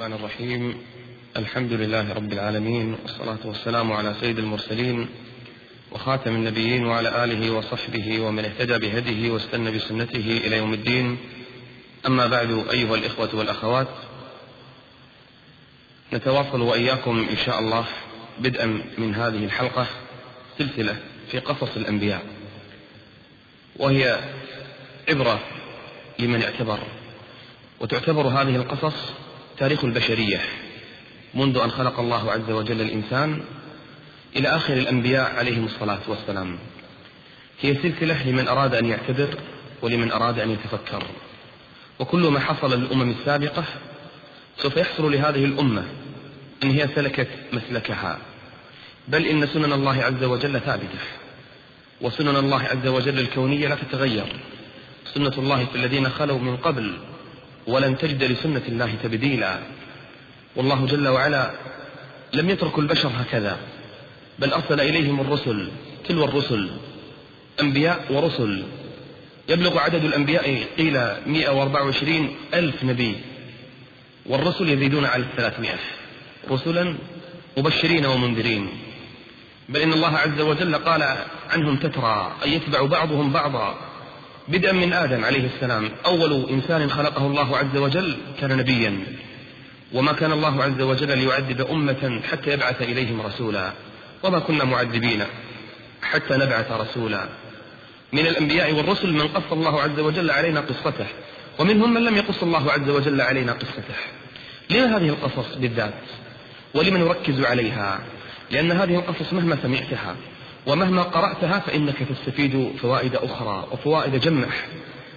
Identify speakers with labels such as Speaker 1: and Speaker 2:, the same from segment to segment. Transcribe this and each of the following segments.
Speaker 1: الرحمن الرحيم. الحمد لله رب العالمين والصلاة والسلام على سيد المرسلين وخاتم النبيين وعلى آله وصحبه ومن اهتدى بهديه واستنى بسنته إلى يوم الدين. أما بعد أيها الإخوة والأخوات نتواصل وإياكم إن شاء الله بدءا من هذه الحلقة سلسلة في قصص الأنبياء. وهي عبرة لمن اعتبر وتعتبر هذه القصص تاريخ البشرية منذ أن خلق الله عز وجل الإنسان إلى آخر الأنبياء عليهم الصلاة والسلام. هي سلسلة لمن أراد أن يعتبر ولمن أراد أن يتفكر. وكل ما حصل للأمم السابقة سوف يحصل لهذه الأمة إن هي سلكت مسلكها. بل إن سنن الله عز وجل ثابتة. وسنن الله عز وجل الكونية لا تتغير. سنة الله في الذين خلوا من قبل ولن تجد لسنة الله تبديلا. والله جل وعلا لم يترك البشر هكذا بل أرسل إليهم الرسل تلو الرسل أنبياء ورسل. يبلغ عدد الأنبياء قيل 124 ألف نبي والرسل يزيدون على الثلاثمائة رسلا مبشرين ومنذرين. بل إن الله عز وجل قال عنهم تترى أن يتبع بعضهم بعضا. بدءا من آدم عليه السلام. أول إنسان خلقه الله عز وجل كان نبيا. وما كان الله عز وجل ليعذب أمة حتى يبعث إليهم رسولا. وما كنا معذبين حتى نبعث رسولا. من الأنبياء والرسل من قص الله عز وجل علينا قصته. ومنهم من لم يقص الله عز وجل علينا قصته. لما هذه القصص بالذات؟ ولمن نركز عليها؟ لأن هذه القصص مهما سمعتها ومهما قرأتها فإنك تستفيد فوائد أخرى وفوائد جمح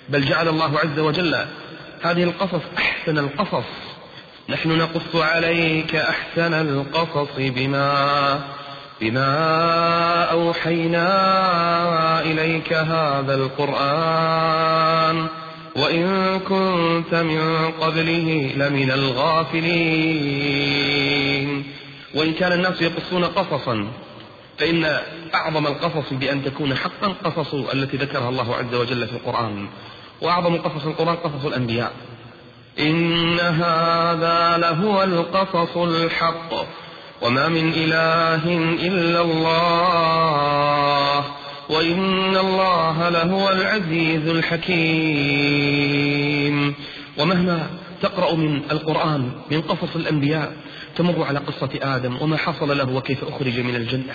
Speaker 1: بل جعل الله عز وجل هذه القصص أحسن القصص. نحن نقص عليك أحسن القصص بما بما أوحينا إليك هذا القرآن. وإن كنت من قبله لمن الغافلين. وإن كان الناس يقصون قصصا فإن أعظم القصص بأن تكون حقا قصص التي ذكرها الله عز وجل في القرآن وأعظم قصص القرآن قصص الأنبياء. إن هذا لهو القصص الحق وما من إله إلا الله وإن الله لهو العزيز الحكيم. ومهما تقرأ من القرآن من قصص الأنبياء تمر على قصة آدم وما حصل له وكيف أخرج من الجنة.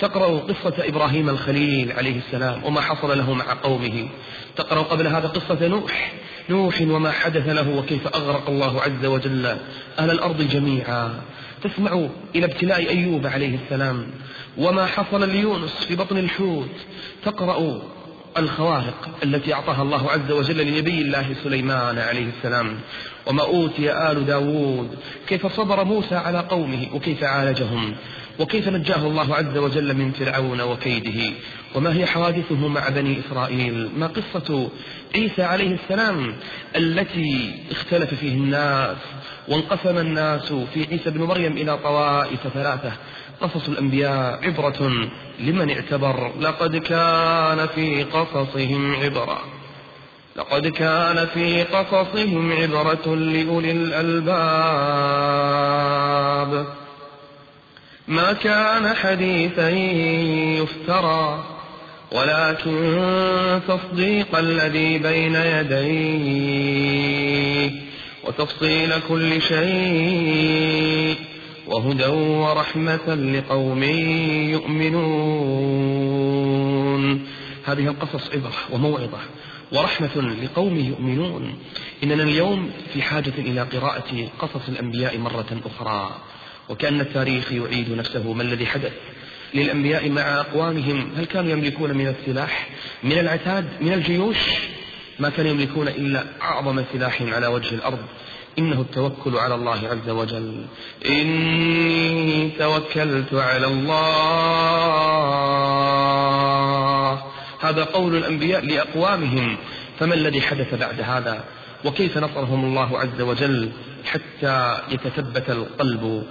Speaker 1: تقرأ قصة إبراهيم الخليل عليه السلام وما حصل له مع قومه. تقرأ قبل هذا قصة نوح. نوح وما حدث له وكيف أغرق الله عز وجل أهل الأرض جميعا. تسمع إلى ابتلاء أيوب عليه السلام. وما حصل ليونس في بطن الحوت. تقرأ الخوارق التي أعطاها الله عز وجل لنبي الله سليمان عليه السلام. وما أوتي آل داود. كيف صبر موسى على قومه وكيف عالجهم. وكيف نجاه الله عز وجل من فرعون وكيده. وما هي حوادثه مع بني إسرائيل. ما قصة عيسى عليه السلام التي اختلف فيه الناس. وانقسم الناس في عيسى بن مريم إلى طوائف ثلاثة. قصص الأنبياء عبرة لمن اعتبر لقد كان في قصصهم عبرة. لقد كان في قصصهم عبرة لأولي الألباب. ما كان حديثا يفترى ولكن تصديق الذي بين يديه وتفصيل كل شيء. وهدى ورحمة لقوم يؤمنون. هذه القصص عبرة وموعظة. ورحمة لقوم يؤمنون. إننا اليوم في حاجة إلى قراءة قصص الأنبياء مرة أخرى. وكأن التاريخ يعيد نفسه. ما الذي حدث؟ للأنبياء مع أقوامهم. هل كانوا يملكون من السلاح؟ من العتاد؟ من الجيوش؟ ما كانوا يملكون إلا أعظم سلاح على وجه الأرض. إنه التوكل على الله عز وجل. إني توكلت على الله. هذا قول الأنبياء لأقوامهم. فما الذي حدث بعد هذا؟ وكيف نصرهم الله عز وجل حتى يتثبت القلب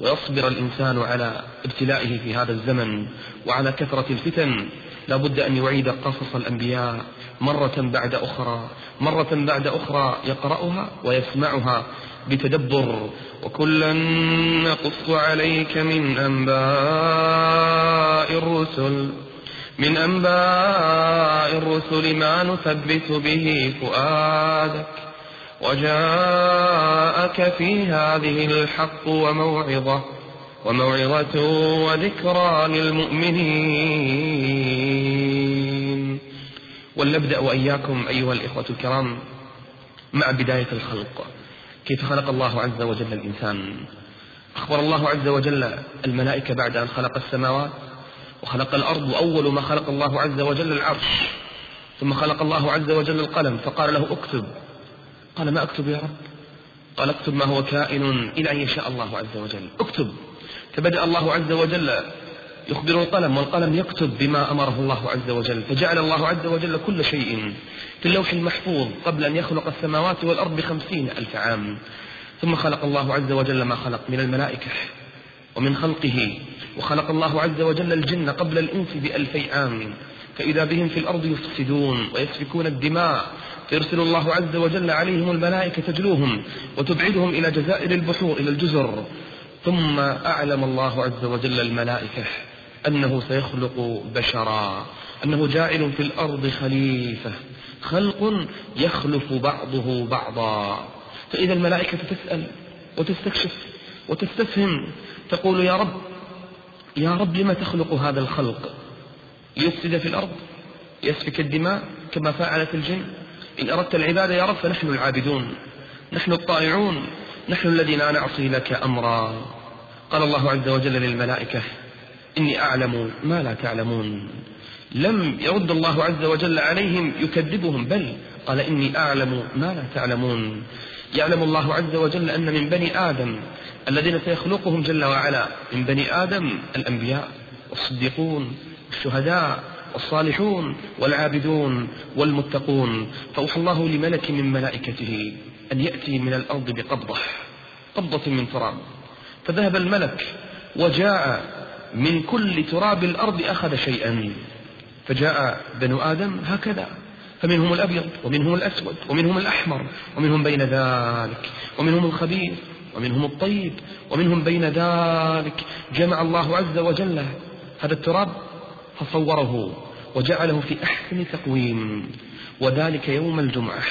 Speaker 1: ويصبر الإنسان على ابتلائه في هذا الزمن وعلى كثرة الفتن؟ لا بد أن يعيد قصص الأنبياء مرة بعد أخرى مرة بعد أخرى يقرأها ويسمعها بتدبر. وكلا نقص عليك من أنباء الرسل من أنباء الرسل ما نثبت به فؤادك. وجاءك في هذه الحق وموعظة وموعظة وذكرى للمؤمنين. ولنبدأ وإياكم أيها الإخوة الكرام مع بداية الخلق. كيف خلق الله عز وجل الإنسان؟ أخبر الله عز وجل الملائكة بعد أن خلق السماوات وخلق الأرض وأول ما خلق الله عز وجل العرش. ثم خلق الله عز وجل القلم فقال له اكتب. قال ما أكتب يا رب؟ قال اكتب ما هو كائن إلى أن يشاء الله عز وجل. اكتب. فبدأ الله عز وجل يخبر القلم والقلم يكتب بما أمره الله عز وجل فجعل الله عز وجل كل شيء في اللوح المحفوظ قبل أن يخلق السماوات والأرض بخمسين ألف عام. ثم خلق الله عز وجل ما خلق من الملائكة ومن خلقه وخلق الله عز وجل الجن قبل الإنس بألفي عام. فإذا بهم في الأرض يفسدون ويسفكون الدماء فيرسل الله عز وجل عليهم الملائكة تجلوهم وتبعدهم إلى جزائر البحور إلى الجزر. ثم أعلم الله عز وجل الملائكة. أنه سيخلق بشرا أنه جاعل في الأرض خليفة خلق يخلف بعضه بعضا. فإذا الملائكة تسأل وتستكشف وتستفهم تقول يا رب يا رب لم تخلق هذا الخلق؟ ليفسد في الأرض يسفك الدماء كما فعلت الجن. إن أردت العبادة يا رب فنحن العابدون نحن الطائعون نحن الذين لا نعصي لك أمرا. قال الله عز وجل للملائكة إني أعلم ما لا تعلمون. لم يرد الله عز وجل عليهم يكذبهم بل قال إني أعلم ما لا تعلمون. يعلم الله عز وجل أن من بني آدم الذين سيخلقهم جل وعلا من بني آدم الأنبياء والصديقون والشهداء والصالحون والعابدون والمتقون. فأوحى الله لملك من ملائكته أن يأتي من الأرض بقبضة قبضة من تراب. فذهب الملك وجاء من كل تراب الأرض أخذ شيئا. فجاء بنو آدم هكذا. فمنهم الأبيض ومنهم الأسود ومنهم الأحمر ومنهم بين ذلك ومنهم الخبيث ومنهم الطيب ومنهم بين ذلك. جمع الله عز وجل هذا التراب فصوره وجعله في أحسن تقويم. وذلك يوم الجمعة.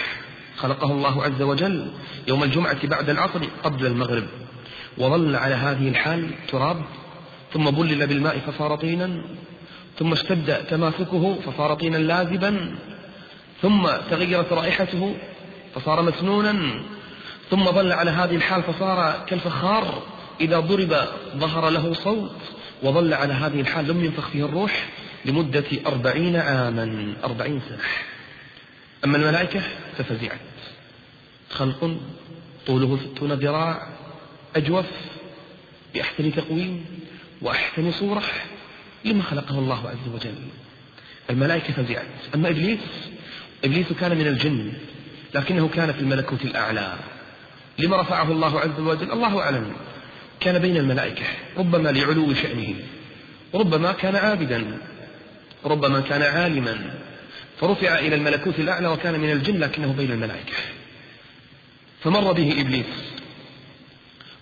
Speaker 1: خلقه الله عز وجل يوم الجمعة بعد العصر قبل المغرب. وظل على هذه الحال تراب ثم بلل بالماء فصار طينا ثم اشتد تماسكه فصار طينا لازبا ثم تغيرت رائحته فصار مسنونا ثم ظل على هذه الحال فصار كالفخار إذا ضرب ظهر له صوت وظل على هذه الحال لم ينفخ فيه الروح لمدة أربعين عاما أربعين سنة. أما الملائكة ففزعت. خلق طوله ستون ذراع أجوف بأحسن تقويم. وأحسن صورة لما خلقه الله عز وجل. الملائكة فزعت أما إبليس إبليس كان من الجن لكنه كان في الملكوت الأعلى. لما رفعه الله عز وجل الله أعلم كان بين الملائكة ربما لعلو شأنه ربما كان عابدا ربما كان عالما. فرفع إلى الملكوت الأعلى وكان من الجن لكنه بين الملائكة. فمر به إبليس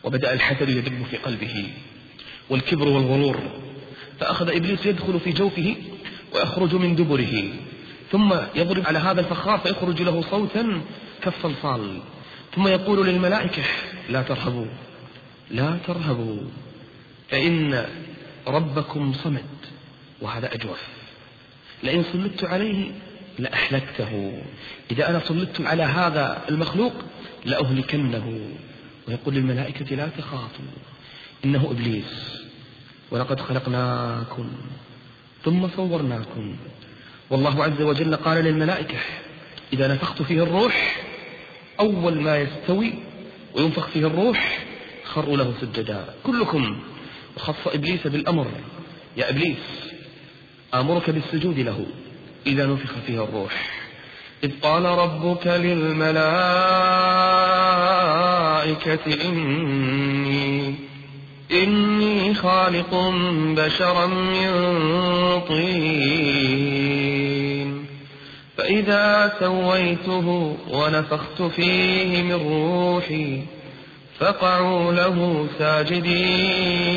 Speaker 1: وبدأ الحسد يدب في قلبه. والكبر والغرور. فأخذ إبليس يدخل في جوفه ويخرج من دبره ثم يضرب على هذا الفخار فيخرج له صوتا كالصلصال. ثم يقول للملائكة لا ترهبوا لا ترهبوا فإن ربكم صمد. وهذا أجوف. لئن سلطت عليه لأحلكته إذا أنا سلطت على هذا المخلوق لأهلكنه. ويقول للملائكة لا تخافوا إنه إبليس. ولقد خلقناكم ثم صورناكم. والله عز وجل قال للملائكة إذا نفخت فيه الروح أول ما يستوي وينفخ فيه الروح خروا له سجدا. كلكم وخص إبليس بالأمر. يا إبليس آمرك بالسجود له إذا نفخ فيه الروح. إذ قال ربك للملائكة إني إني خالق بشرا من طين. فإذا سويته ونفخت فيه من روحي فقعوا له ساجدين.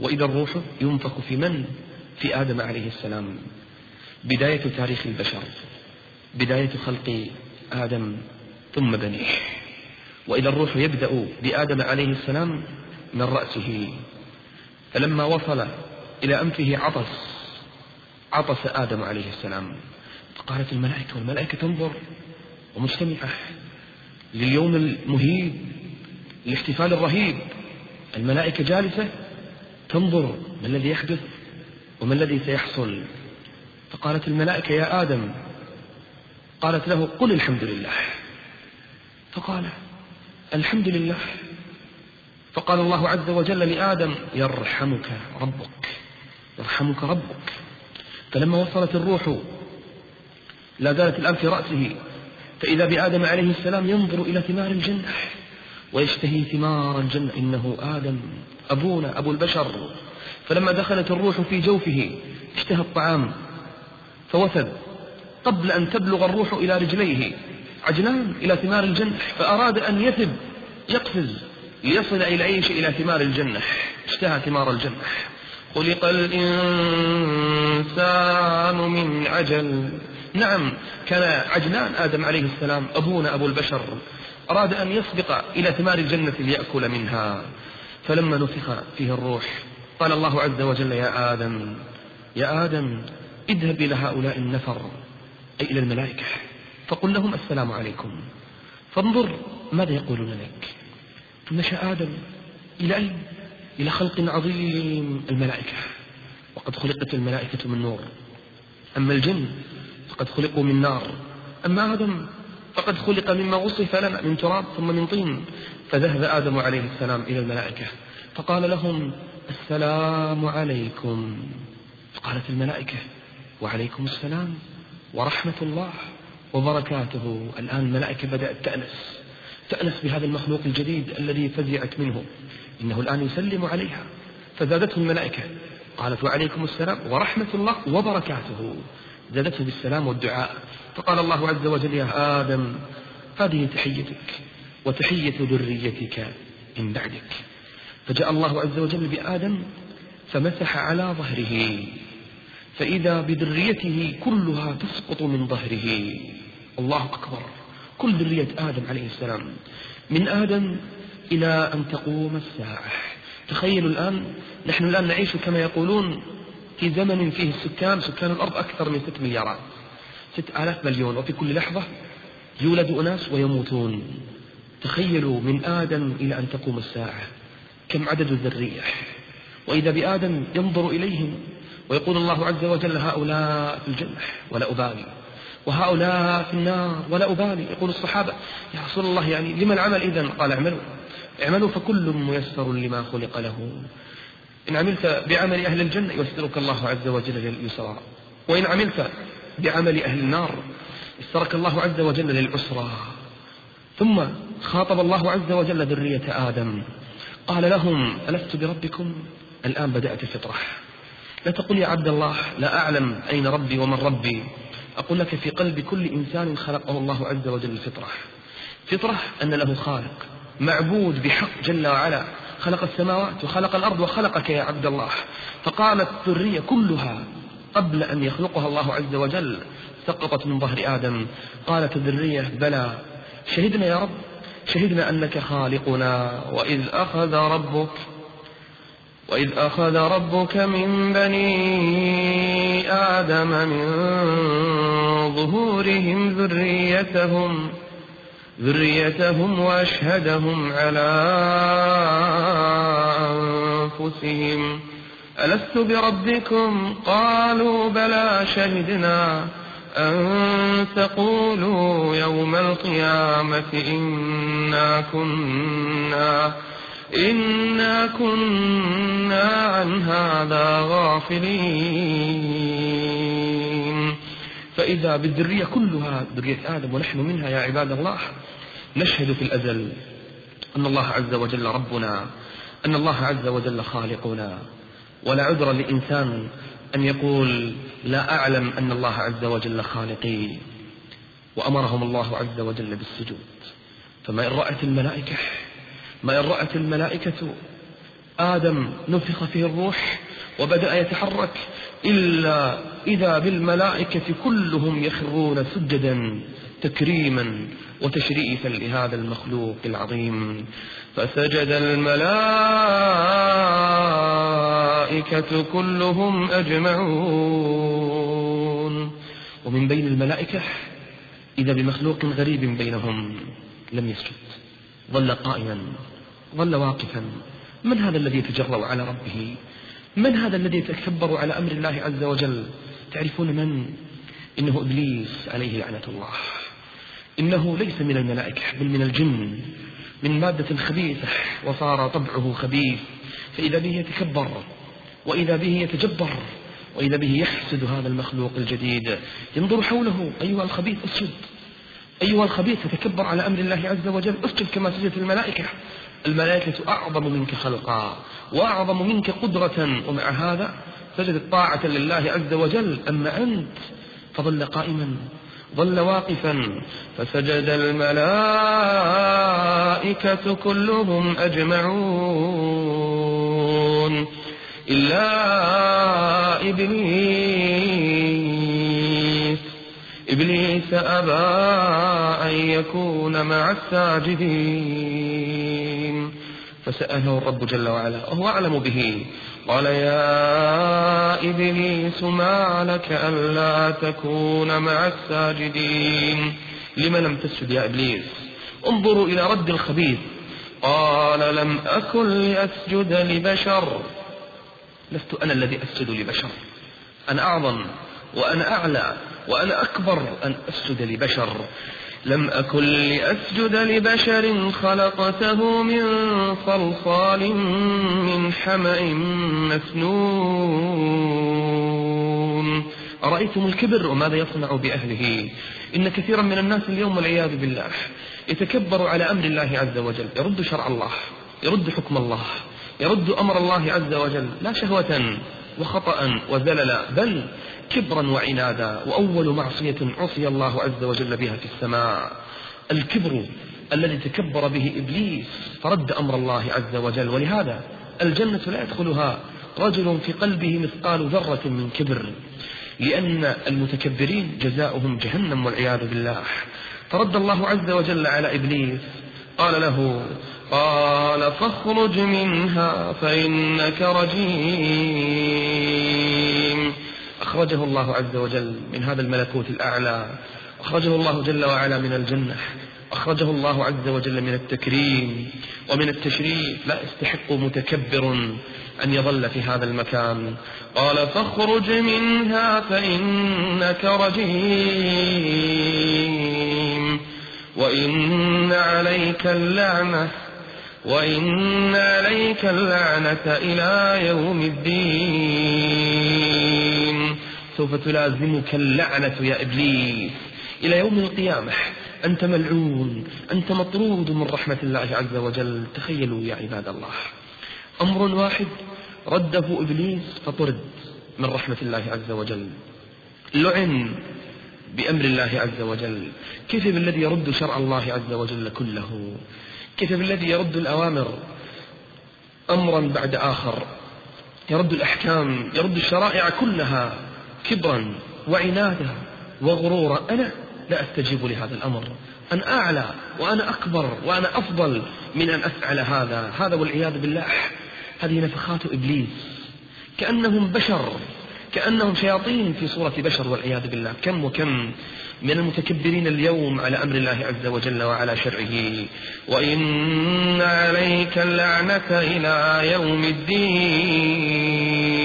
Speaker 1: وإذا الروح ينفخ في من؟ في آدم عليه السلام. بداية تاريخ البشر. بداية خلق آدم ثم بنيه. وإذا الروح يبدأ بآدم عليه السلام من رأسه فلما وصل إلى أنفه عطس عطس آدم عليه السلام. فقالت الملائكة والملائكة تنظر ومجتمعة لليوم المهيب الاحتفال الرهيب. الملائكة جالسة تنظر ما الذي يحدث وما الذي سيحصل. فقالت الملائكة يا آدم. قالت له قل الحمد لله. فقال الحمد لله. فقال الله عز وجل لآدم يرحمك ربك يرحمك ربك. فلما وصلت الروح لا زالت الآن في رأسه. فإذا بآدم عليه السلام ينظر إلى ثمار الجنة ويشتهي ثمار الجنة. إنه آدم أبونا أبو البشر. فلما دخلت الروح في جوفه اشتهى الطعام فوثب قبل أن تبلغ الروح إلى رجليه. عجلان إلى ثمار الجنة فأراد أن يثب يقفز ليصل إلى عيش إلى ثمار الجنة. اشتهى ثمار الجنة. خلق الإنسان من عجل. نعم كان عجلان آدم عليه السلام أبونا أبو البشر أراد أن يسبق إلى ثمار الجنة ليأكل منها. فلما نفخ فيه الروح قال الله عز وجل يا آدم يا آدم اذهب إلى هؤلاء النفر أي إلى الملائكة. فقل لهم السلام عليكم. فانظر ماذا يقولون لك. مشى آدم إلى أين إلى خلق عظيم. الملائكة. وقد خلقت الملائكة من نور. أما الجن فقد خلقوا من نار. أما آدم فقد خلق مما وصف لنا من تراب ثم من طين. فذهب آدم عليه السلام إلى الملائكة. فقال لهم السلام عليكم. فقالت الملائكة وعليكم السلام ورحمة الله. وبركاته. الآن الملائكة بدأت تأنس. تأنس بهذا المخلوق الجديد الذي فزعت منه. إنه الآن يسلم عليها. فزادته الملائكة. قالت وعليكم السلام ورحمة الله وبركاته. زادته بالسلام والدعاء. فقال الله عز وجل يا آدم هذه تحيتك وتحية ذريتك من بعدك. فجاء الله عز وجل بآدم فمسح على ظهره. فإذا بذريته كلها تسقط من ظهره. الله أكبر. كل ذرية آدم عليه السلام. من آدم إلى أن تقوم الساعة. تخيلوا الآن نحن الآن نعيش كما يقولون في زمن فيه السكان. سكان الأرض أكثر من ست مليارات. ست آلاف مليون. وفي كل لحظة يولد أناس ويموتون. تخيلوا من آدم إلى أن تقوم الساعة. كم عدد الذرية؟ وإذا بآدم ينظر إليهم ويقول الله عز وجل هؤلاء في الجنة ولا أبالي. وهؤلاء في النار ولا أبالي. يقول الصحابة يا رسول الله يعني لما العمل إذا قال اعملوا. اعملوا فكل ميسر لما خلق له. إن عملت بعمل أهل الجنة يسرك الله عز وجل لليسرى. وإن عملت بعمل أهل النار يسرك الله عز وجل للعسرى. ثم خاطب الله عز وجل ذرية آدم. قال لهم ألست بربكم؟ الآن بدأت الفطرة. لا تقل يا عبد الله لا أعلم أين ربي ومن ربي. أقول لك في قلب كل إنسان خلقه الله عز وجل الفطرة. فطرة أن له خالق معبود بحق جل وعلا. خلق السماوات وخلق الأرض وخلقك يا عبد الله. فقالت الذرية كلها قبل أن يخلقها الله عز وجل سقطت من ظهر آدم. قالت الذرية بلى شهدنا يا رب شهدنا أنك خالقنا وإذ أخذ ربك وإذ أخذ ربك من بني آدم من ظهورهم ذريتهم ذريتهم وأشهدهم على أنفسهم ألست بربكم قالوا بلى شهدنا أن تقولوا يوم القيامة إنا كنا إنا كنا عن هذا غافلين فإذا بالذرية كلها ذرية آدم ونحن منها يا عباد الله نشهد في الأزل أن الله عز وجل ربنا أن الله عز وجل خالقنا ولا عذر لإنسان أن يقول لا أعلم أن الله عز وجل خالقي وأمرهم الله عز وجل بالسجود فما إن رأت الملائكة ما إن رأت الملائكة آدم نفخ فيه الروح وبدأ يتحرك إلا إذا بالملائكة كلهم يخرون سجدا تكريما وتشريفا لهذا المخلوق العظيم. فسجد الملائكة كلهم أجمعون. ومن بين الملائكة إذا بمخلوق غريب بينهم لم يسجد ظل قائما. ظل واقفا. من هذا الذي يتجرأ على ربه؟ من هذا الذي يتكبر على أمر الله عز وجل؟ تعرفون من؟ إنه إبليس عليه لعنة الله. إنه ليس من الملائكة بل من الجن. من مادة خبيثة وصار طبعه خبيث. فإذا به يتكبر وإذا به يتجبر وإذا به يحسد هذا المخلوق الجديد ينظر حوله. أيها الخبيث اسجد. أيها الخبيث تتكبر على أمر الله عز وجل اسجد كما سجدت الملائكة. الملائكة أعظم منك خلقا وأعظم منك قدرة ومع هذا سجدت طاعة لله عز وجل. أما أنت فظل قائما ظل واقفا فسجد الملائكة كلهم أجمعون. إلا إبليس إبليس أبى أن يكون مع الساجدين. فسأله الرب جل وعلا وهو أعلم به. قال يا إبليس ما لك ألا تكون مع الساجدين؟ لم لم تسجد يا إبليس؟ انظروا إلى رد الخبيث. قال لم أكن لأسجد لبشر. لست أنا الذي أسجد لبشر أنا أعظم. وأنا أعلى وأنا أكبر أن أسجد لبشر. لم أكن لأسجد لبشر خلقته من صلصال من حمأ مسنون. أرأيتم الكبر وماذا يصنع بأهله؟ إن كثيرا من الناس اليوم والعياذ بالله يتكبر على أمر الله عز وجل. يرد شرع الله يرد حكم الله يرد أمر الله عز وجل. لا شهوة وخطأ وزللا بل كبرا وعنادا وأول معصية عصي الله عز وجل بها في السماء. الكبر الذي تكبر به إبليس فرد أمر الله عز وجل. ولهذا الجنة لا يدخلها رجل في قلبه مثقال ذرة من كبر لأن المتكبرين جزاؤهم جهنم والعياذ بالله. فرد الله عز وجل على إبليس قال له قال فاخرج منها فإنك رجيم. أخرجه الله عز وجل من هذا الملكوت الأعلى. أخرجه الله جل وعلا من الجنة. أخرجه الله عز وجل من التكريم ومن التشريف. لا يستحق متكبر أن يظل في هذا المكان. قال فاخرج منها فإنك رجيم. وإن عليك اللعنة وإن عليك اللعنة إلى يوم الدين. سوف تلازمك اللعنة يا إبليس. إلى يوم القيامة أنت ملعون أنت مطرود من رحمة الله عز وجل. تخيلوا يا عباد الله. أمر واحد رده إبليس فطرد من رحمة الله عز وجل. لعن بأمر الله عز وجل. كيف بالذي يرد شرع الله عز وجل كله؟ كيف بالذي يرد الأوامر أمرا بعد آخر؟ يرد الأحكام يرد الشرائع كلها. كبرا وعنادا وغرورا أنا لا أستجيب لهذا الأمر. أن أعلى وأنا أكبر وأنا أفضل من أن أفعل هذا. هذا والعياذ بالله. هذه نفخات إبليس. كأنهم بشر. كأنهم شياطين في صورة بشر والعياذ بالله. كم وكم من المتكبرين اليوم على أمر الله عز وجل وعلى شرعه. وإن عليك اللعنة إلى يوم الدين.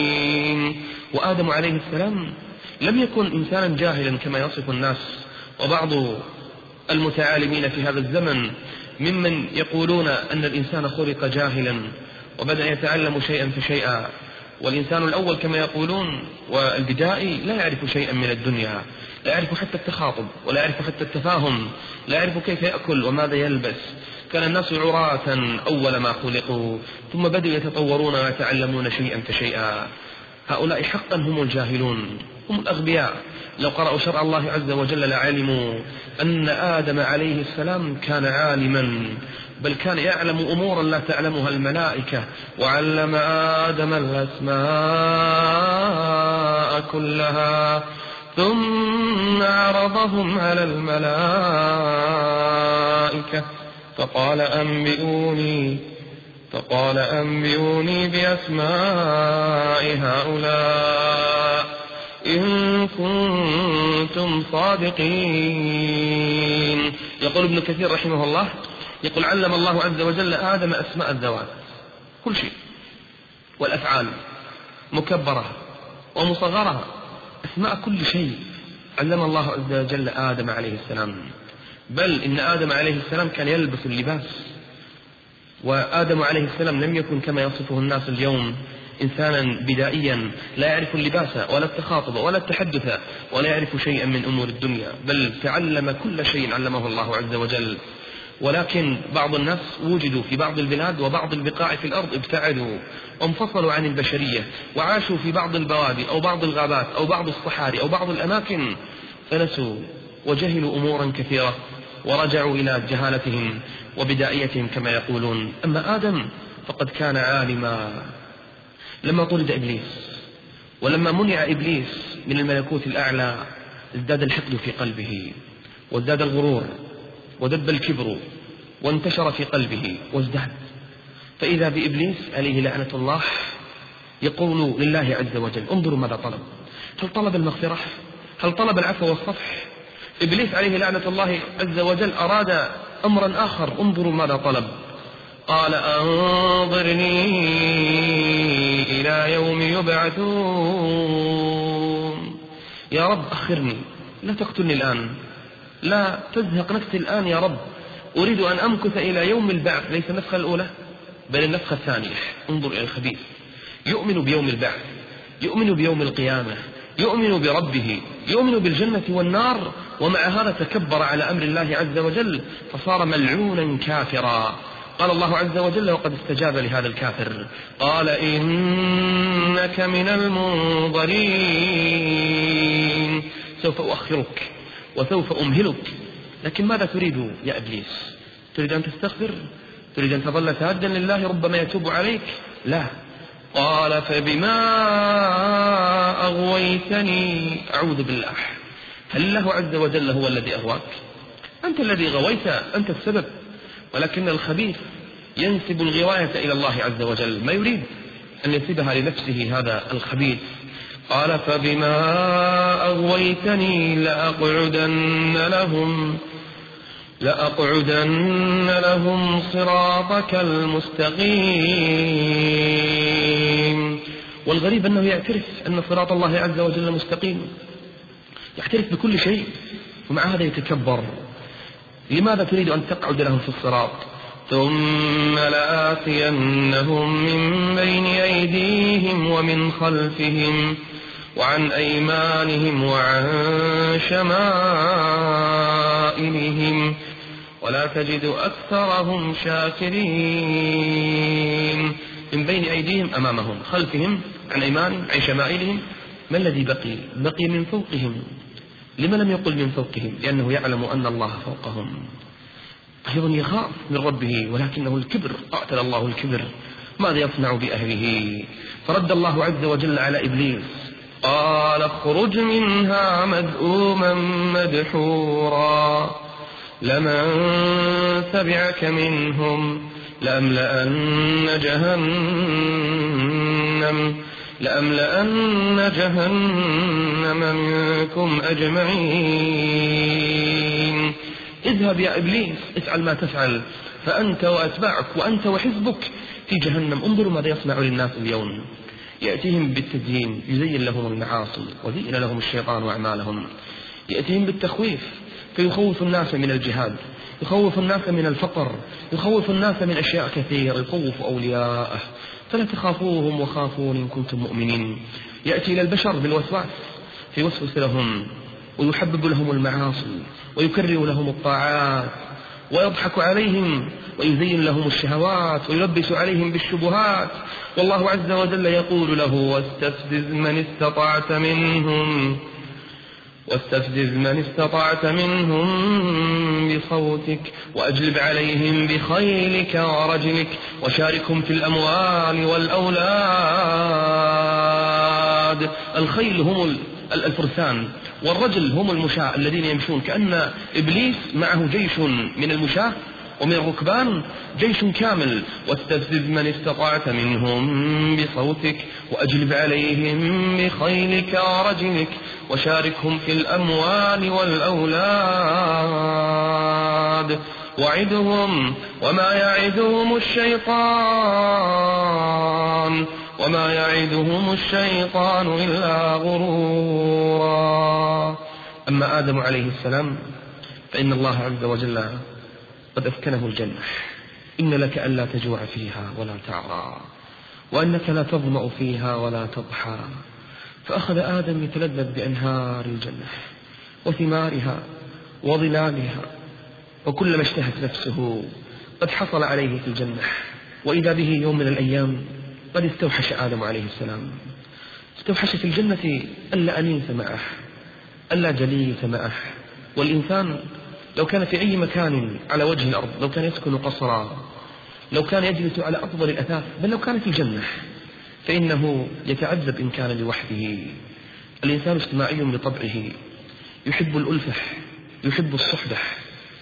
Speaker 1: وآدم عليه السلام لم يكن إنسانا جاهلا كما يصف الناس وبعض المتعالمين في هذا الزمن ممن يقولون أن الإنسان خلق جاهلا وبدأ يتعلم شيئا فشيئا والإنسان الأول كما يقولون والبدائي لا يعرف شيئا من الدنيا لا يعرف حتى التخاطب ولا يعرف حتى التفاهم لا يعرف كيف يأكل وماذا يلبس. كان الناس عراة أول ما خلقوا ثم بدأوا يتطورون ويتعلمون شيئا فشيئا. هؤلاء حقا هم الجاهلون هم الأغبياء. لو قرأوا شرع الله عز وجل لعلموا أن آدم عليه السلام كان عالما بل كان يعلم أمورا لا تعلمها الملائكة. وعلم آدم الأسماء كلها ثم عرضهم على الملائكة. فقال أنبئوني فقال أنبئوني بأسماء هؤلاء إن كنتم صادقين. يقول ابن كثير رحمه الله يقول علم الله عز وجل آدم أسماء الذوات كل شيء والأفعال مكبرة ومصغرة أسماء كل شيء. علم الله عز وجل آدم عليه السلام. بل إن آدم عليه السلام كان يلبس اللباس وآدم عليه السلام لم يكن كما يصفه الناس اليوم إنسانا بدائيا لا يعرف اللباس ولا التخاطب ولا التحدث ولا يعرف شيئا من أمور الدنيا بل تعلم كل شيء علمه الله عز وجل. ولكن بعض الناس وجدوا في بعض البلاد وبعض البقاع في الأرض ابتعدوا وانفصلوا عن البشرية وعاشوا في بعض البوادي أو بعض الغابات أو بعض الصحاري أو بعض الأماكن. فنسوا وجهلوا أمورا كثيرة. ورجعوا إلى جهالتهم وبدائيتهم كما يقولون. أما آدم فقد كان عالما. لما طرد إبليس ولما منع إبليس من الملكوت الأعلى ازداد الحقد في قلبه وازداد الغرور ودب الكبر وانتشر في قلبه وازداد فإذا بإبليس عليه لعنة الله يقول لله عز وجل انظروا ماذا طلب. هل طلب المغفرة؟ هل طلب العفو والصفح؟ إبليس عليه لعنة الله عز وجل أراد أمرا آخر انظروا ماذا طلب. قال أنظرني إلى يوم يبعثون. يا رب أخرني. لا تقتلني الآن. لا تزهق نفسي الآن يا رب. أريد أن أمكث إلى يوم البعث. ليس النفخة الأولى بل النفخة الثانية. انظر إلى الخبيث. يؤمن بيوم البعث. يؤمن بيوم القيامة. يؤمن بربه يؤمن بالجنة والنار ومع هذا تكبر على أمر الله عز وجل فصار ملعونا كافرا. قال الله عز وجل وقد استجاب لهذا الكافر. قال إنك من المنظرين. سوف أؤخرك وسوف أمهلك. لكن ماذا تريد يا إبليس؟ تريد أن تستغفر؟ تريد أن تظل سادا لله ربما يتوب عليك؟ لا. قال فبما أغويتني أعوذ بالله. هل الله عز وجل هو الذي أغواك؟ أنت الذي غويت أنت السبب. ولكن الخبيث ينسب الغواية إلى الله عز وجل. ما يريد؟ أن ينسبها لنفسه هذا الخبيث. قال فبما أغويتني لأقعدن لهم لأقعدن لهم صراطك المستقيم. والغريب أنه يعترف أن صراط الله عز وجل مستقيم. يعترف بكل شيء ومع هذا يتكبر. لماذا تريد أن تقعد لهم في الصراط؟ ثم لآتينهم من بين أيديهم ومن خلفهم وعن أيمانهم وعن شمائلهم ولا تجد أكثرهم شاكرين. من بين أيديهم أمامهم خلفهم عن أيمانهم عن شمائلهم. ما الذي بقي؟ بقي من فوقهم. لما لم يقل من فوقهم؟ لأنه يعلم أن الله فوقهم. أيضا يخاف من ربه ولكنه الكبر. قاتل الله الكبر. ماذا يصنع بأهله؟ فرد الله عز وجل على إبليس. قال اخرج منها مذءوما مدحورا. لمن تبعك منهم لأملأن جهنم لأملأن جهنم منكم أجمعين. اذهب يا إبليس افعل ما تفعل فأنت وأتباعك وأنت وحزبك في جهنم. انظروا ماذا يصنع للناس اليوم. يأتيهم بالتزيين يزين لهم المعاصي وزين لهم الشيطان أعمالهم يأتيهم بالتخويف فيخوف الناس من الجهاد يخوف الناس من الفقر يخوف الناس من أشياء كثيرة يخوف أولياءه. فلا تخافوهم وخافون إن كنتم مؤمنين. يأتي إلى البشر بالوسواس فيوسوس لهم ويحبب لهم المعاصي ويكرر لهم الطاعات ويضحك عليهم ويزين لهم الشهوات ويلبس عليهم بالشبهات. والله عز وجل يقول له واستفزز من استطعت منهم. واستفزز من استطعت منهم بصوتك وأجلب عليهم بخيلك ورجلك وشاركهم في الأموال والأولاد. الخيل هم الفرسان والرجل هم المشاة الذين يمشون. كأن إبليس معه جيش من المشاة ومن الركبان جيش كامل واستفزز من استطعت منهم بصوتك وأجلب عليهم بخيلك ورجلك وشاركهم في الأموال والأولاد. وعدهم وما يعدهم الشيطان وما يعدهم الشيطان إلا غرورا. أما آدم عليه السلام فإن الله عز وجل قد أسكنه الجنة. إن لك ألا تجوع فيها ولا تعرى وأنك لا تظمأ فيها ولا تضحى. فأخذ آدم يتلذذ بأنهار الجنة وثمارها وظلالها وكلما اشتهت نفسه قد حصل عليه في الجنة. وإذا به يوم من الأيام قد استوحش آدم عليه السلام. استوحش في الجنة ألا أنيس معه ألا جليس معه. والإنسان لو كان في أي مكان على وجه الأرض لو كان يسكن قصرا لو كان يجلس على أفضل الأثاث بل لو كان في الجنة فإنه يتعذب إن كان لوحده. الإنسان اجتماعي بطبعه يحب الألفة يحب الصحبة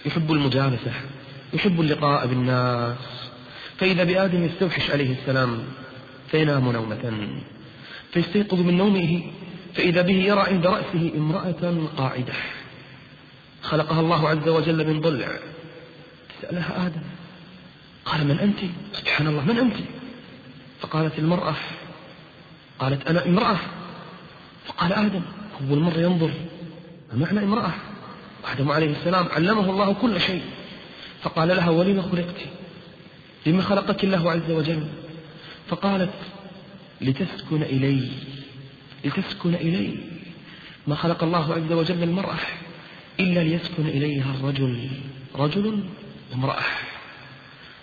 Speaker 1: يحب المجالسة يحب اللقاء بالناس. فإذا بآدم يستوحش عليه السلام فينام نومة. فيستيقظ من نومه فإذا به يرى عند رأسه امرأة قاعدة. خلقها الله عز وجل من ضلع. سألها آدم. قال من أنت؟ سبحان الله من أنت؟ فقالت المرأة قالت أنا امرأة. فقال آدم أول مرة ينظر معنى امرأة. آدم عليه السلام علمه الله كل شيء. فقال لها ولم خلقت؟ لما خلقك الله عز وجل؟ فقالت لتسكن إلي لتسكن إلي ما خلق الله عز وجل المرأة. إلا ليسكن إليها الرجل رجل وامرأة.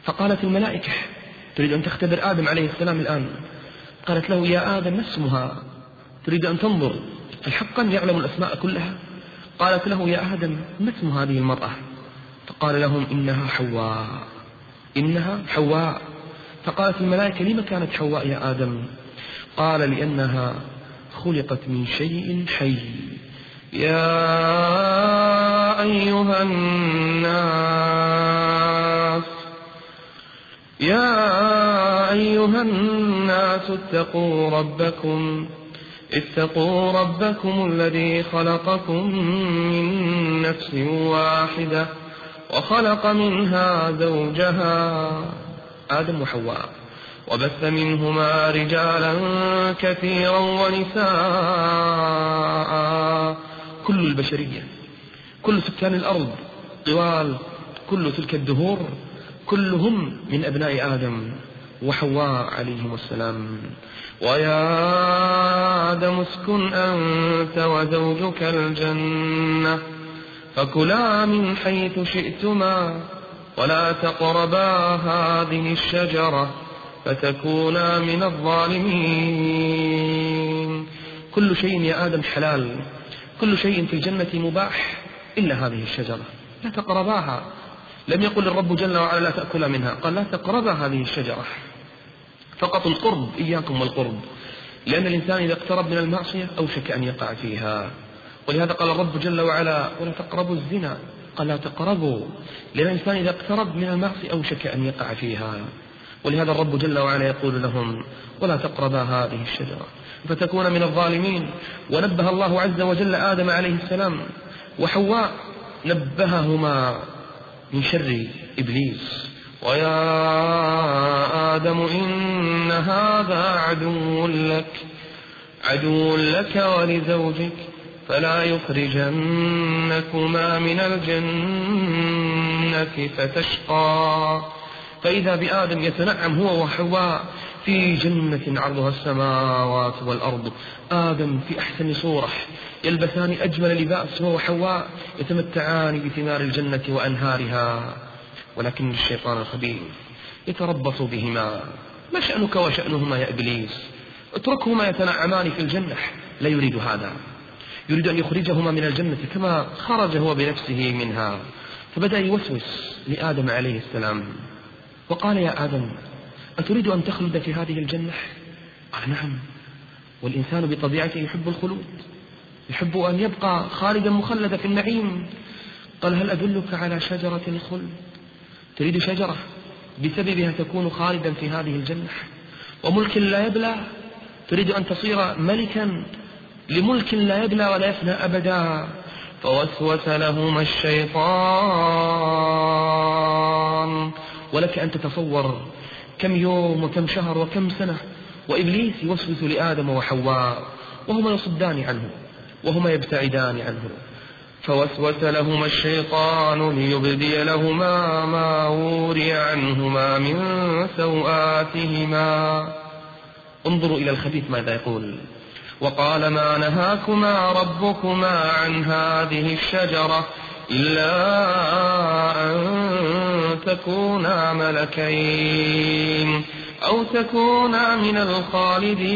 Speaker 1: فقالت الملائكة تريد أن تختبر آدم عليه السلام الآن؟ قالت له يا آدم ما اسمها؟ تريد أن تنظر حقا يعلم الأسماء كلها؟ قالت له يا آدم ما اسم هذه المرأة؟ فقال لهم إنها حواء. إنها حواء. فقالت الملائكة لما كانت حواء يا آدم؟ قال لأنها خلقت من شيء حي. يا أيها الناس. يا أيها الناس اتقوا ربكم اتقوا ربكم الذي خلقكم من نفس واحدة وخلق منها زوجها آدم وحواء وبث منهما رجالا كثيرا ونساء كل البشرية. كل سكان الأرض طوال كل تلك الدهور كلهم من أبناء آدم وحواء عليهم السلام. ويا آدم اسكن أنت وزوجك الجنة فكلا من حيث شئتما ولا تقربا هذه الشجرة فتكونا من الظالمين. كل شيء يا آدم حلال كل شيء في الجنة مباح. إلا هذه الشجرة. لا تقرباها. لم يقل الرب جل وعلا لا تأكل منها. قال لا تقربا هذه الشجرة. فقط القرب إياكم والقرب. لأن الإنسان إذا اقترب من المعصية أوشك أن يقع فيها. ولهذا قال الرب جل وعلا ولا تقربوا الزنا. قال لا تقربوا. لأن الإنسان إذا اقترب من المعصية أوشك أن يقع فيها. ولهذا الرب جل وعلا يقول لهم ولا تقربا هذه الشجرة. فتكون من الظالمين. ونبه الله عز وجل آدم عليه السلام. وحواء نبههما من شر إبليس ويا آدم إن هذا عدو لك عدو لك ولزوجك فلا يخرجنكما من الجنة فتشقى. فإذا بآدم يتنعم هو وحواء في جنة عرضها السماوات والأرض. آدم في أحسن صورة. يلبسان أجمل لباس هو وحواء يتمتعان بثمار الجنة وأنهارها. ولكن الشيطان الخبيث يتربص بهما. ما شأنك وشأنهما يا إبليس؟ اتركهما يتنعمان في الجنة. لا يريد هذا. يريد أن يخرجهما من الجنة كما خرج هو بنفسه منها. فبدأ يوسوس لآدم عليه السلام. وقال يا آدم أتريد أن تخلد في هذه الجنة؟ قال نعم. والإنسان بطبيعته يحب الخلود يحب أن يبقى خالدا مخلدا في النعيم. قال هل أدلك على شجرة الخلد؟ تريد شجرة بسببها تكون خالدا في هذه الجنة؟ وملك لا يبلى. تريد أن تصير ملكا لملك لا يبلى ولا يفنى أبدا. فوسوس لهما الشيطان. ولك أن تتصور كم يوم وكم شهر وكم سنة وإبليس يوسوس لآدم وحواء وهما يصدان عنه وهما يبتعدان عنه. فوسوس لهما الشيطان ليبدي لهما ما وري عنهما من سوآتهما. انظروا إلى الخبيث ماذا يقول. وقال ما نهاكما ربكما عن هذه الشجرة إلا أن تكونا ملكين أو تكونا من الخالدين.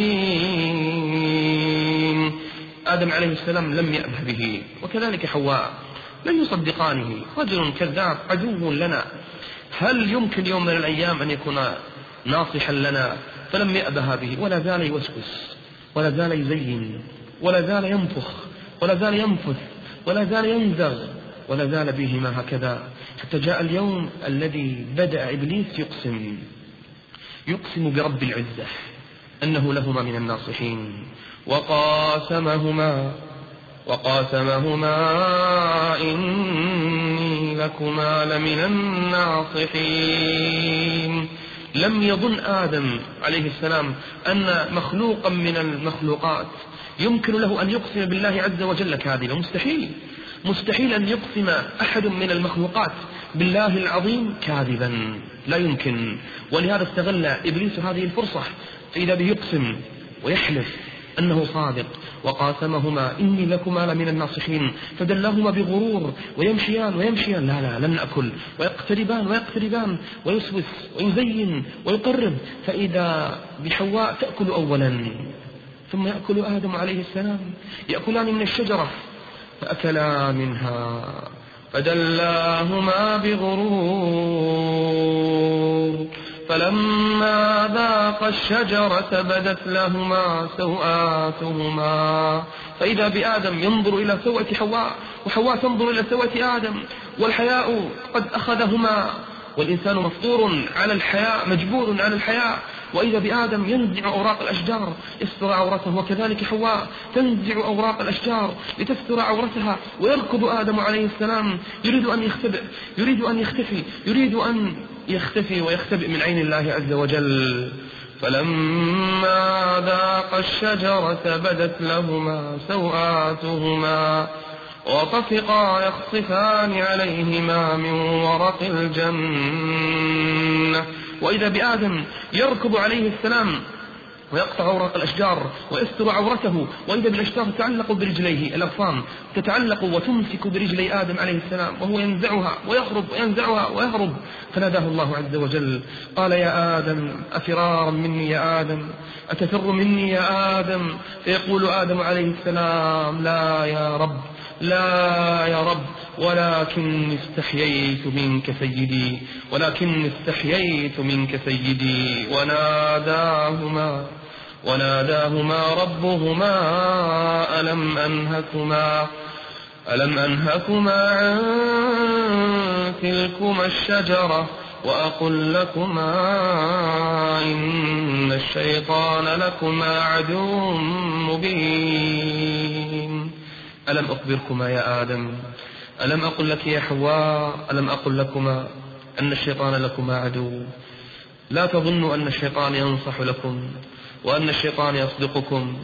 Speaker 1: آدم عليه السلام لم يأبه به وكذلك حواء لم يصدقانه. رجل كذاب عدو لنا هل يمكن يوم من الأيام أن يكون ناصحا لنا؟ فلم يأبه به ولا زال يوسوس ولا زال يزين ولا زال ينفخ ولا زال ينفث ولا زال ينزغ. ولا زال بهما هكذا. حتى جاء اليوم الذي بدأ إبليس يقسم. يقسم برب العزة أنه لهما من الناصحين. وقاسمهما وقاسمهما إني لكما لمن الناصحين. لم يظن آدم عليه السلام أن مخلوقا من المخلوقات يمكن له أن يقسم بالله عز وجل كاذبا. مستحيل. مستحيل أن يقسم أحد من المخلوقات بالله العظيم كاذبا. لا يمكن. ولهذا استغل إبليس هذه الفرصة فإذا به يقسم ويحلف أنه صادق وقاسمهما إني لكما لمن الناصحين. فدلاهما بغرور ويمشيان ويمشيان. لا لا لن نأكل ويقتربان ويقتربان. ويسوس ويزين ويقرب. فإذا بحواء تأكل أولا. ثم يأكل آدم عليه السلام. يأكلان من الشجرة. فأكلا منها فدلاهما بغرور. فلما ذاق الشجرة بدت لهما سوآتهما. فإذا بآدم ينظر إلى سوءة حواء وحواء تنظر إلى سوءة آدم والحياء قد أخذهما. والإنسان مفطور على الحياء مجبور على الحياء. وإذا بآدم ينزع أوراق الأشجار يستر عورته وكذلك حواء تنزع أوراق الأشجار لتستر عورتها ويركض آدم عليه السلام. يريد أن يختبئ يريد أن يختفي يريد أن يختفي ويختبئ من عين الله عز وجل. فلما ذاق الشجرة بدت لهما سوآتهما وطفقا يخصفان عليهما من ورق الجنة. وإذا بآدم يركض عليه السلام ويقطع أوراق الأشجار ويستر عورته وإذا بالأشجار تتعلق برجليه الأغصان تتعلق وتمسك برجلي آدم عليه السلام وهو ينزعها ويهرب وينزعها ويهرب فناداه الله عز وجل قال يا آدم أفرارا مني يا آدم؟ أتفر مني يا آدم؟ فيقول آدم عليه السلام لا يا رب. لا يا رب ولكن استحييت منك سيدي ولكن استحييت منك سيدي وناداهما وناداهما ربهما ألم أنهكما؟ ألم أنهكما عن تلكما الشجرة؟ وأقل لكما إن الشيطان لكما عدو مبين. ألم أخبركما يا آدم؟ ألم أقل لك يا حواء؟ ألم أقل لكما أن الشيطان لكما عدو؟ لا تظنوا أن الشيطان ينصح لكم وأن الشيطان يصدقكم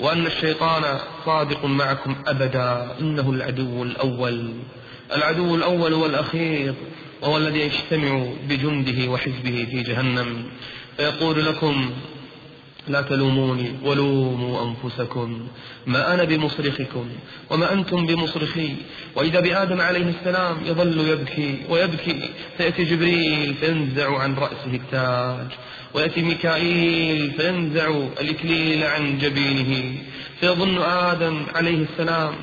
Speaker 1: وأن الشيطان صادق معكم أبدا. إنه العدو الأول. العدو الأول والأخير وهو الذي يجتمع بجنده وحزبه في جهنم. فيقول لكم لا تلوموني ولوموا أنفسكم. ما أنا بمصرخكم وما أنتم بمصرخي. وإذا بآدم عليه السلام يظل يبكي ويبكي فيأتي جبريل فينزع عن رأسه التاج. ويأتي ميكائيل فينزع الإكليل عن جبينه. فيظن آدم عليه السلام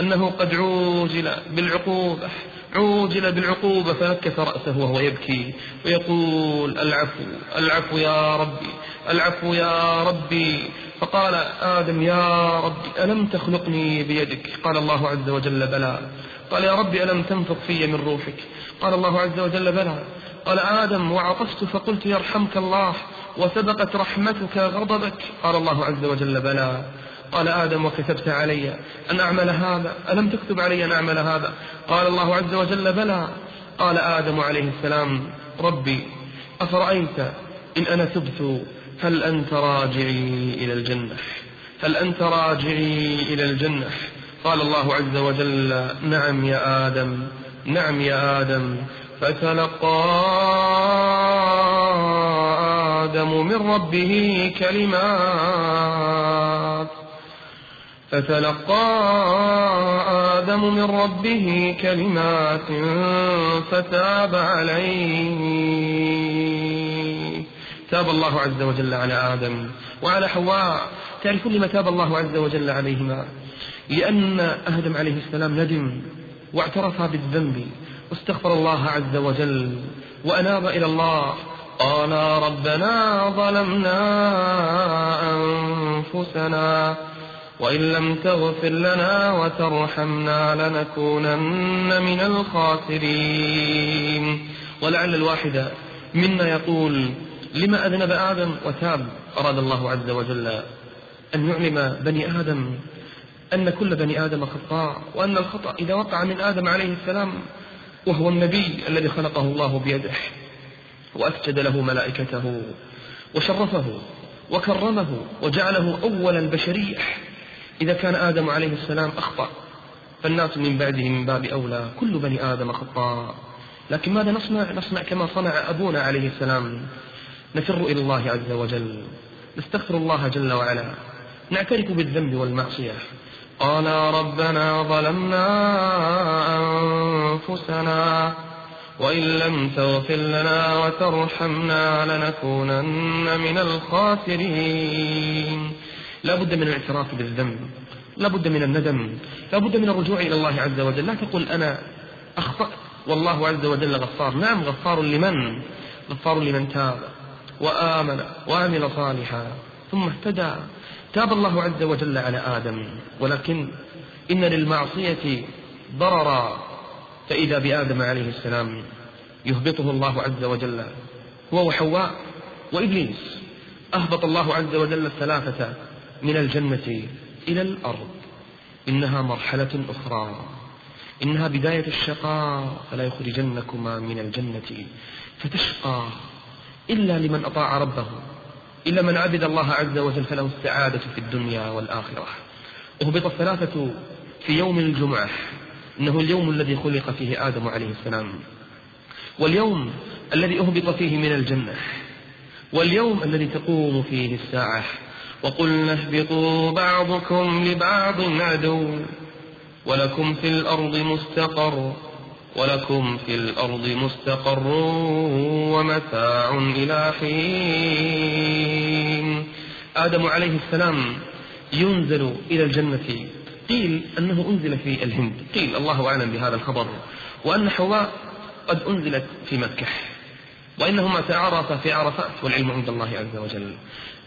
Speaker 1: أنه قد عوجل بالعقوبة. عوجل بالعقوبة فنكث رأسه وهو يبكي ويقول العفو العفو يا ربي العفو يا ربي. فقال آدم يا ربي ألم تخلقني بيدك؟ قال الله عز وجل بلى. قال يا ربي ألم تنفق في من روحك؟ قال الله عز وجل بلى. قال آدم وعطست فقلت يرحمك الله وسبقت رحمتك غضبك. قال الله عز وجل بلى. قال آدم وكتبت علي أن أعمل هذا ألم تكتب علي أن أعمل هذا؟ قال الله عز وجل بلى. قال آدم عليه السلام ربي أفرأيت إن أنا تبت هل أنت راجعي إلى الجنة؟ هل أنت راجعي إلى الجنة؟ قال الله عز وجل نعم يا آدم نعم يا آدم فتلقى آدم من ربه كلمات. فتلقى آدم من ربه كلمات فتاب عليه. تاب الله عز وجل على آدم وعلى حواء. تعرفون لما تاب الله عز وجل عليهما؟ لأن آدم عليه السلام ندم واعترف بالذنب. واستغفر الله عز وجل وأناب إلى الله. قال ربنا ظلمنا أنفسنا. وإن لم تغفر لنا وترحمنا لنكونن من الخاسرين. ولعل الواحد منا يقول لما أذنب آدم وتاب أراد الله عز وجل أن يعلم بني آدم أن كل بني آدم خطاء وأن الخطأ إذا وقع من آدم عليه السلام وهو النبي الذي خلقه الله بيده وأسجد له ملائكته وشرفه وكرمه وجعله أول البشرية. إذا كان آدم عليه السلام أخطأ فالناس من بعده من باب أولى كل بني آدم خطاء لكن ماذا نصنع؟ نصنع كما صنع أبونا عليه السلام. نفر إلى الله عز وجل. نستغفر الله جل وعلا. نعترف بالذنب والمعصية. قال ربنا ظلمنا أنفسنا وإن لم تغفر لنا وترحمنا لنكونن من الخاسرين. لا بد من الاعتراف بالذنب لا بد من الندم لا بد من الرجوع إلى الله عز وجل. لا تقول أنا أخطأت والله عز وجل غفار. نعم غفار لمن؟ غفار لمن تاب وآمن وعمل صالحا ثم اهتدى. تاب الله عز وجل على آدم ولكن إن للمعصية ضررا فإذا بآدم عليه السلام يهبطه الله عز وجل. هو وحواء وإبليس. أهبط الله عز وجل الثلاثة. من الجنة إلى الأرض. إنها مرحلة أخرى. إنها بداية الشقاء. فلا يخرجنكما من الجنة فتشقى إلا لمن أطاع ربه. إلا من عبد الله عز وجل فله السعادة في الدنيا والآخرة. أهبط الثلاثة في يوم الجمعة. إنه اليوم الذي خلق فيه آدم عليه السلام. واليوم الذي أهبط فيه من الجنة. واليوم الذي تقوم فيه الساعة وقلنا اهبطوا بعضكم لبعض عدو ولكم في الأرض مستقر ولكم في الأرض مستقر ومتاع إلى حين. آدم عليه السلام ينزل إلى الجنة. قيل أنه أنزل في الهند. قيل الله أعلم بهذا الخبر. وأن حواء قد أنزلت في مكة. وإنهما تعارفا في عرفات والعلم عند الله عز وجل.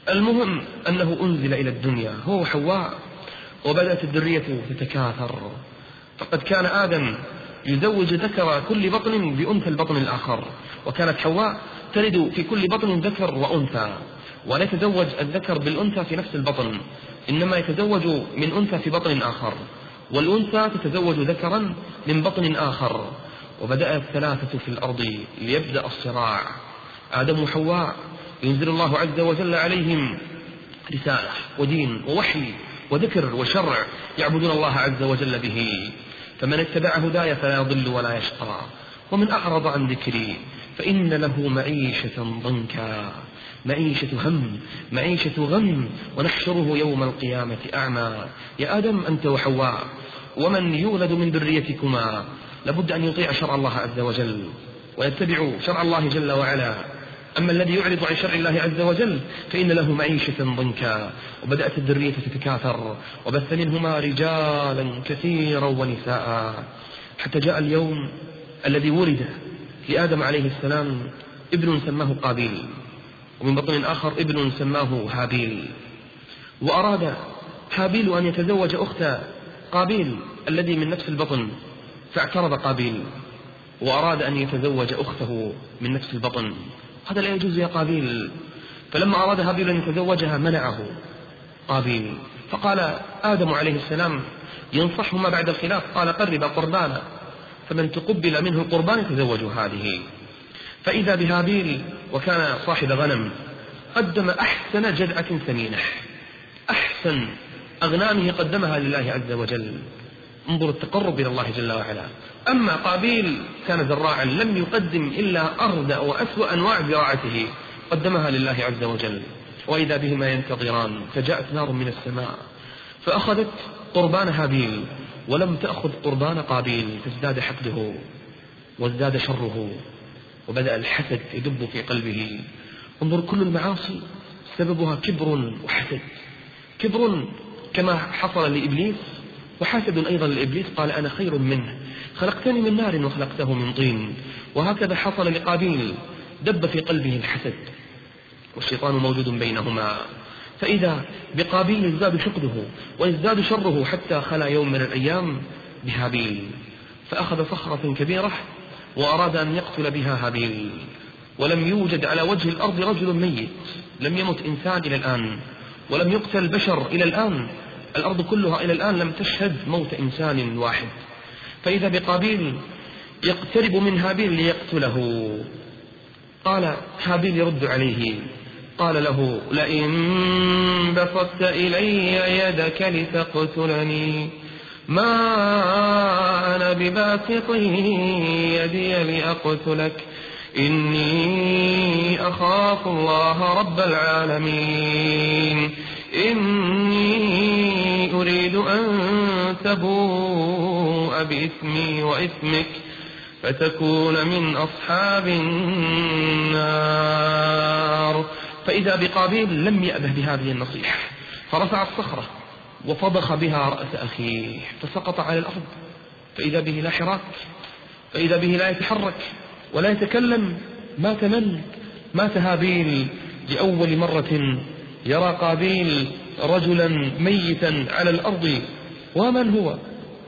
Speaker 1: المهم أنه أنزل إلى الدنيا هو حواء وبدأت الذرية تتكاثر. فقد كان آدم يزوج ذكر كل بطن بأنثى البطن الآخر وكانت حواء تلد في كل بطن ذكر وأنثى. ولا يتزوج الذكر بالأنثى في نفس البطن إنما يتزوج من أنثى في بطن آخر. والأنثى تتزوج ذكرا من بطن آخر. وبدأ الثلاثة في الأرض ليبدأ الصراع. آدم وحواء ينزل الله عز وجل عليهم رسالة ودين ووحي وذكر وشرع يعبدون الله عز وجل به. فمن اتبع هداي فلا يضل ولا يشقى. ومن أعرض عن ذكري فإن له معيشة ضنكا. معيشة هم معيشة غم. ونحشره يوم القيامة أعمى. يا آدم أنت وحواء. ومن يولد من ذريتكما لابد أن يطيع شرع الله عز وجل. ويتبع شرع الله جل وعلا. أما الذي يعرض عن شرع الله عز وجل فإن له معيشة ضنكا وبدأت الذرية تتكاثر وبث منهما رجالا كثيرا ونساء. حتى جاء اليوم الذي ولد لآدم عليه السلام ابن سماه قابيل ومن بطن آخر ابن سماه هابيل. وأراد هابيل أن يتزوج أخت قابيل الذي من نفس البطن فاعترض قابيل وأراد أن يتزوج أخته من نفس البطن. هذا لا يجوز يا قابيل. فلما أراد هابيل أن يتزوجها منعه قابيل. فقال آدم عليه السلام ينصحهما بعد الخلاف. قال قرب قربانا. فمن تقبل منه القربان يتزوج هذه. فإذا بهابيل وكان صاحب غنم قدم أحسن جذعة ثمينة. أحسن أغنامه قدمها لله عز وجل. انظر التقرب إلى الله جل وعلا. أما قابيل كان زراعا لم يقدم إلا أردأ وأسوأ أنواع زراعته قدمها لله عز وجل. وإذا بهما ينتظران فجاءت نار من السماء فأخذت قربان هابيل ولم تأخذ قربان قابيل فازداد حقده وازداد شره وبدأ الحسد يدب في قلبه. انظر كل المعاصي سببها كبر وحسد. كبر كما حصل لإبليس وحاسد أيضا لإبليس قال أنا خير منه. خلقتني من نار وخلقته من طين. وهكذا حصل لقابيل دب في قلبه الحسد. والشيطان موجود بينهما. فإذا بقابيل يزداد حقده ويزداد شره حتى خلا يوم من الأيام بهابيل. فأخذ صخرة كبيرة وأراد أن يقتل بها هابيل. ولم يوجد على وجه الأرض رجل ميت. لم يمت إنسان إلى الآن. ولم يقتل بشر إلى الآن. الأرض كلها إلى الآن لم تشهد موت إنسان واحد. فإذا بقابيل يقترب من هابيل ليقتله. قال هابيل يرد عليه. قال له لئن بسطت إلي يدك لتقتلني ما أنا بباسط يدي لأقتلك. إني أخاف الله رب العالمين. إني أريد أن تبوء بإثمي وإثمك فتكون من أصحاب النار. فإذا بقابيل لم يأبه بهذه النصيحة فرفع الصخرة وفضخ بها رأس أخيه فسقط على الأرض. فإذا به لا حراك فإذا به لا يتحرك ولا يتكلم مات من مات هابيل لأول مرة يرى قابيل رجلا ميتا على الأرض. ومن هو؟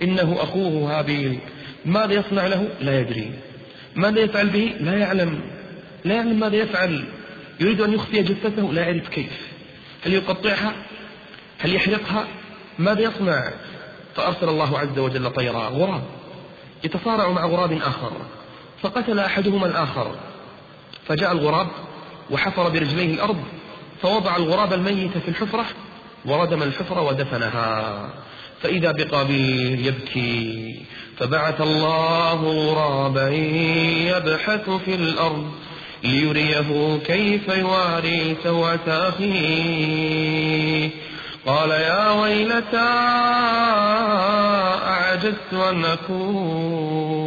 Speaker 1: إنه أخوه هابيل. ماذا يصنع له؟ لا يدري. ماذا يفعل به؟ لا يعلم. لا يعلم ماذا يفعل. يريد أن يخفي جثته؟ لا يعرف كيف. هل يقطعها؟ هل يحرقها؟ ماذا يصنع؟ فأرسل الله عز وجل طيرا غراب. يتصارع مع غراب آخر. فقتل أحدهما الآخر. فجاء الغراب وحفر برجليه الأرض. فوضع الغراب الميت في الحفرة وردم الحفرة ودفنها. فإذا بقابيل يبكي فبعث الله غرابا يبحث في الأرض ليريه كيف يواري سوءة أخيه. قال يا ويلتى أعجزت أن أكون.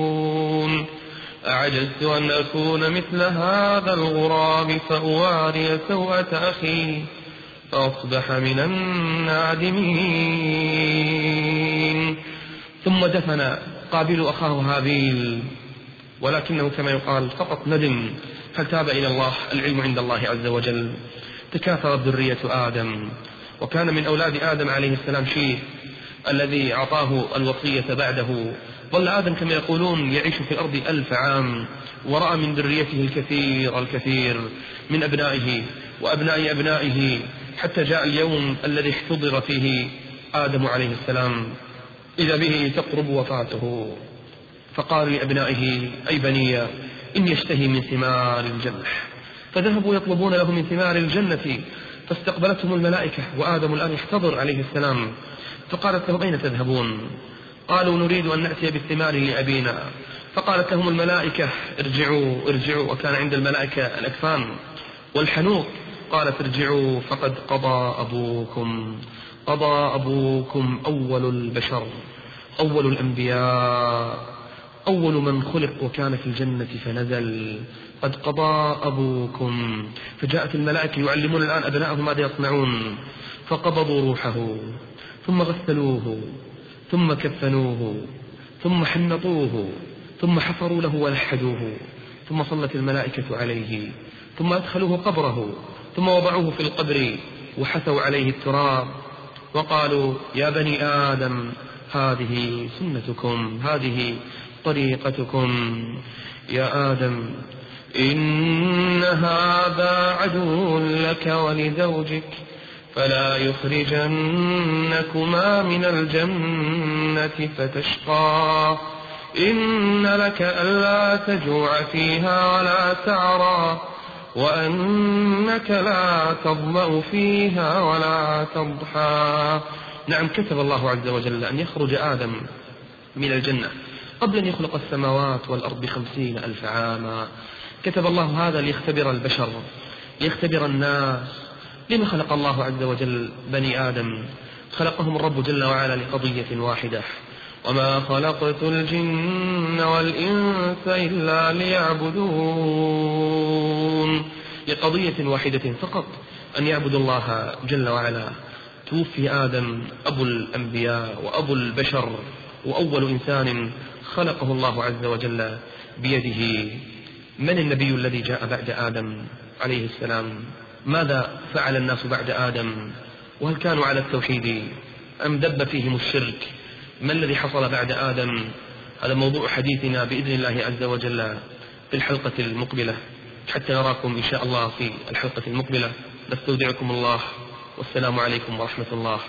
Speaker 1: أعجزت أن أكون مثل هذا الغراب فأواري سوءة أخي فأصبح من النادمين. ثم دفن قابل أخاه هابيل ولكنه كما يقال فقط ندم. فتاب إلى الله؟ العلم عند الله عز وجل. تكاثرت ذرية آدم وكان من أولاد آدم عليه السلام شيء الذي أعطاه الوصية بعده. ظل آدم كما يقولون يعيش في الأرض ألف عام ورأى من ذريته الكثير الكثير من أبنائه وأبناء أبنائه حتى جاء اليوم الذي احتضر فيه آدم عليه السلام. إذا به تقرب وفاته. فقال لأبنائه أي بني إني اشتهي من ثمار الجنة. فذهبوا يطلبون له من ثمار الجنة فاستقبلتهم الملائكة وآدم الآن يحتضر عليه السلام. فقالت لهم أين تذهبون? قالوا نريد أن نأتي بالثمار لأبينا. فقالت لهم الملائكة ارجعوا ارجعوا. وكان عند الملائكة الأكفان. والحنوط؟ قالت ارجعوا فقد قضى أبوكم. قضى أبوكم أول البشر أول الأنبياء أول من خلق وكان في الجنة فنزل. قد قضى أبوكم. فجاءت الملائكة يعلمون الآن أبنائهم ماذا يصنعون. فقبضوا روحه. ثم غسلوه ثم كفنوه ثم حنطوه ثم حفروا له ولحدوه ثم صلت الملائكة عليه ثم أدخلوه قبره ثم وضعوه في القبر وحثوا عليه التراب وقالوا يا بني آدم هذه سنتكم هذه طريقتكم. يا آدم إن هذا عدو لك ولزوجك. فلا يخرجنكما من الجنة فتشقى. إن لك ألا تجوع فيها ولا تعرى وأنك لا تظمأ فيها ولا تضحى. نعم كتب الله عز وجل أن يخرج آدم من الجنة قبل أن يخلق السماوات والأرض بخمسين ألف عاما. كتب الله هذا ليختبر البشر ليختبر الناس لما خلق الله عز وجل بني آدم؟ خلقهم الرب جل وعلا لقضية واحدة. وما خلقت الجن والإنس إلا ليعبدون. لقضية واحدة فقط أن يعبدوا الله جل وعلا. توفي آدم أبو الأنبياء وأبو البشر وأول إنسان خلقه الله عز وجل بيده. من النبي الذي جاء بعد آدم عليه السلام؟ ماذا فعل الناس بعد آدم؟ وهل كانوا على التوحيد أم دب فيهم الشرك؟ ما الذي حصل بعد آدم؟ هذا موضوع حديثنا بإذن الله عز وجل في الحلقة المقبلة. حتى نراكم إن شاء الله في الحلقة المقبلة. نستودعكم الله. والسلام عليكم ورحمة الله.